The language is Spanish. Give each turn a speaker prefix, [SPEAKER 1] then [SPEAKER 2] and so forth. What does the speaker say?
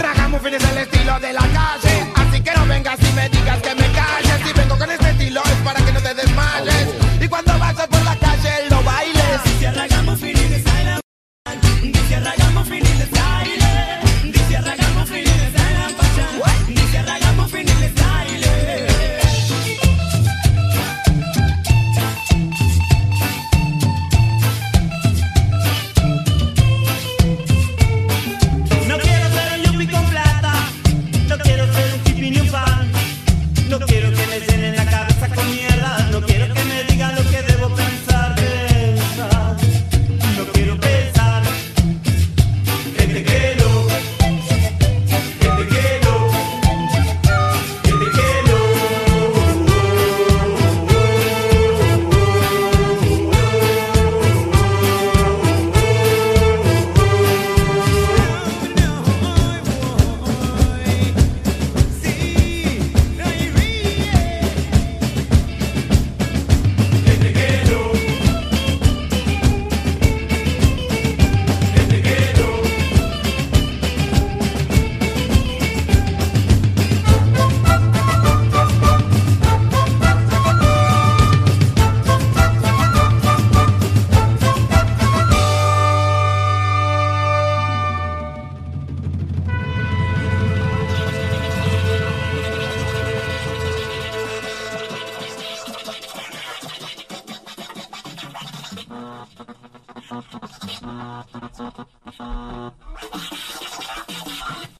[SPEAKER 1] Rajamos fines al estilo de la calle, así que no vengas y me digas que me
[SPEAKER 2] caes.